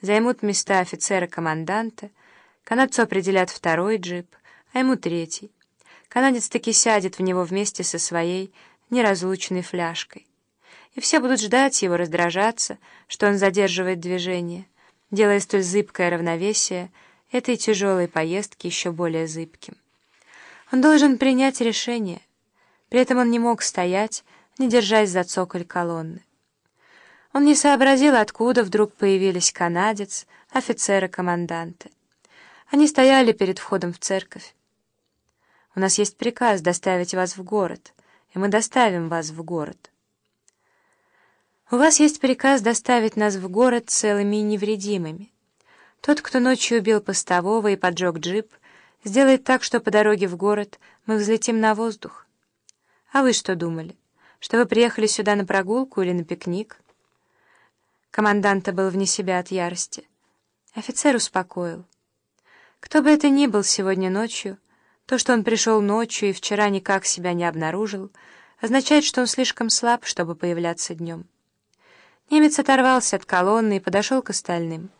займут места офицера-команданта, канадцу определят второй джип, а ему третий. Канадец таки сядет в него вместе со своей неразлучной фляжкой. И все будут ждать его, раздражаться, что он задерживает движение, делая столь зыбкое равновесие этой тяжелой поездки еще более зыбким. Он должен принять решение. При этом он не мог стоять, не держась за цоколь колонны. Он не сообразил, откуда вдруг появились канадец, офицеры-команданты. Они стояли перед входом в церковь. «У нас есть приказ доставить вас в город, и мы доставим вас в город». «У вас есть приказ доставить нас в город целыми и невредимыми. Тот, кто ночью убил постового и поджег джип, сделает так, что по дороге в город мы взлетим на воздух. А вы что думали? Что вы приехали сюда на прогулку или на пикник?» Команданта был вне себя от ярости. Офицер успокоил. Кто бы это ни был сегодня ночью, то, что он пришел ночью и вчера никак себя не обнаружил, означает, что он слишком слаб, чтобы появляться днем. Немец оторвался от колонны и подошел к остальным.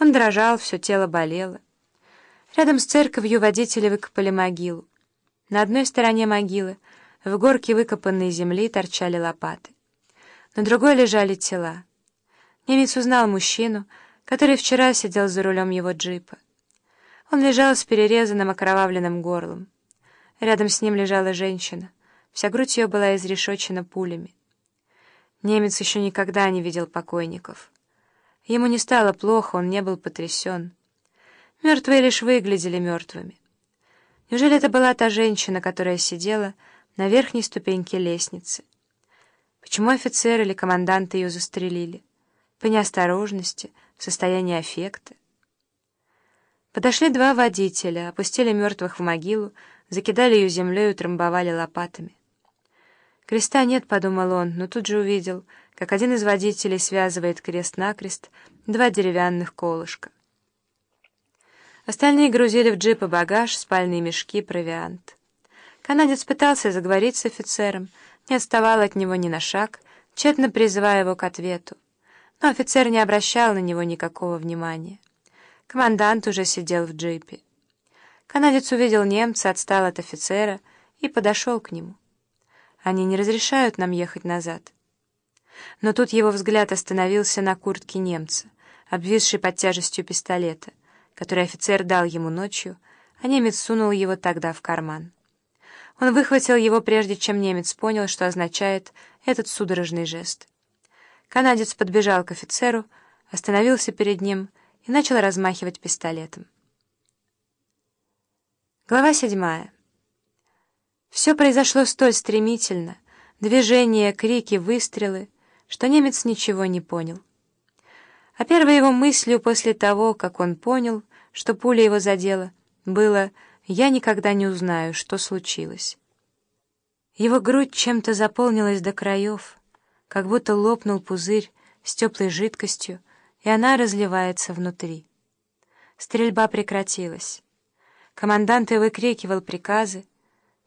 Он дрожал, все тело болело. Рядом с церковью водители выкопали могилу. На одной стороне могилы в горке выкопанной земли торчали лопаты. На другой лежали тела. Немец узнал мужчину, который вчера сидел за рулем его джипа. Он лежал с перерезанным окровавленным горлом. Рядом с ним лежала женщина. Вся грудь ее была изрешечена пулями. Немец еще никогда не видел покойников. Ему не стало плохо, он не был потрясен. Мертвые лишь выглядели мертвыми. Неужели это была та женщина, которая сидела на верхней ступеньке лестницы? Почему офицер или командант ее застрелили? По неосторожности, в состоянии аффекта. Подошли два водителя, опустили мертвых в могилу, закидали ее землей и утрамбовали лопатами. «Креста нет», — подумал он, но тут же увидел, как один из водителей связывает крест-накрест два деревянных колышка. Остальные грузили в джип и багаж, спальные мешки, провиант. Канадец пытался заговорить с офицером, не отставал от него ни на шаг, тщетно призывая его к ответу но офицер не обращал на него никакого внимания. Командант уже сидел в джипе. Канадец увидел немца, отстал от офицера и подошел к нему. «Они не разрешают нам ехать назад». Но тут его взгляд остановился на куртке немца, обвисшей под тяжестью пистолета, который офицер дал ему ночью, а немец сунул его тогда в карман. Он выхватил его, прежде чем немец понял, что означает этот судорожный жест. Канадец подбежал к офицеру, остановился перед ним и начал размахивать пистолетом. Глава седьмая. Все произошло столь стремительно, движения, крики, выстрелы, что немец ничего не понял. А первой его мыслью после того, как он понял, что пуля его задела, было «я никогда не узнаю, что случилось». Его грудь чем-то заполнилась до краев — как будто лопнул пузырь с теплой жидкостью, и она разливается внутри. Стрельба прекратилась. Командант и выкрикивал приказы.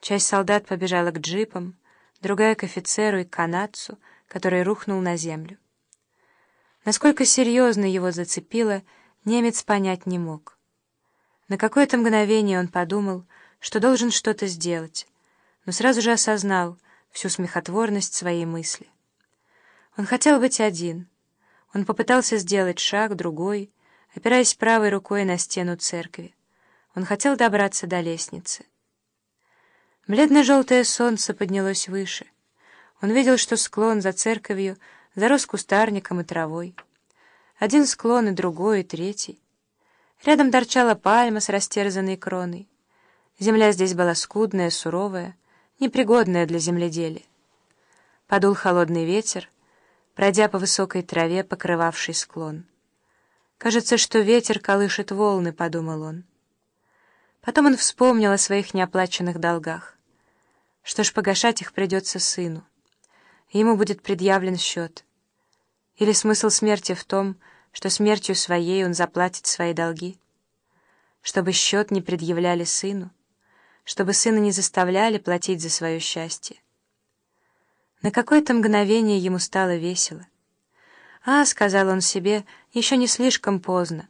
Часть солдат побежала к джипам, другая — к офицеру и к канадцу, который рухнул на землю. Насколько серьезно его зацепило, немец понять не мог. На какое-то мгновение он подумал, что должен что-то сделать, но сразу же осознал всю смехотворность своей мысли. Он хотел быть один. Он попытался сделать шаг, другой, опираясь правой рукой на стену церкви. Он хотел добраться до лестницы. Бледно-желтое солнце поднялось выше. Он видел, что склон за церковью зарос кустарником и травой. Один склон и другой, и третий. Рядом торчала пальма с растерзанной кроной. Земля здесь была скудная, суровая, непригодная для земледелия. Подул холодный ветер, пройдя по высокой траве, покрывавшей склон. «Кажется, что ветер колышет волны», — подумал он. Потом он вспомнил о своих неоплаченных долгах. Что ж, погашать их придется сыну. Ему будет предъявлен счет. Или смысл смерти в том, что смертью своей он заплатит свои долги? Чтобы счет не предъявляли сыну? Чтобы сына не заставляли платить за свое счастье? На какое-то мгновение ему стало весело. «А», — сказал он себе, — «еще не слишком поздно.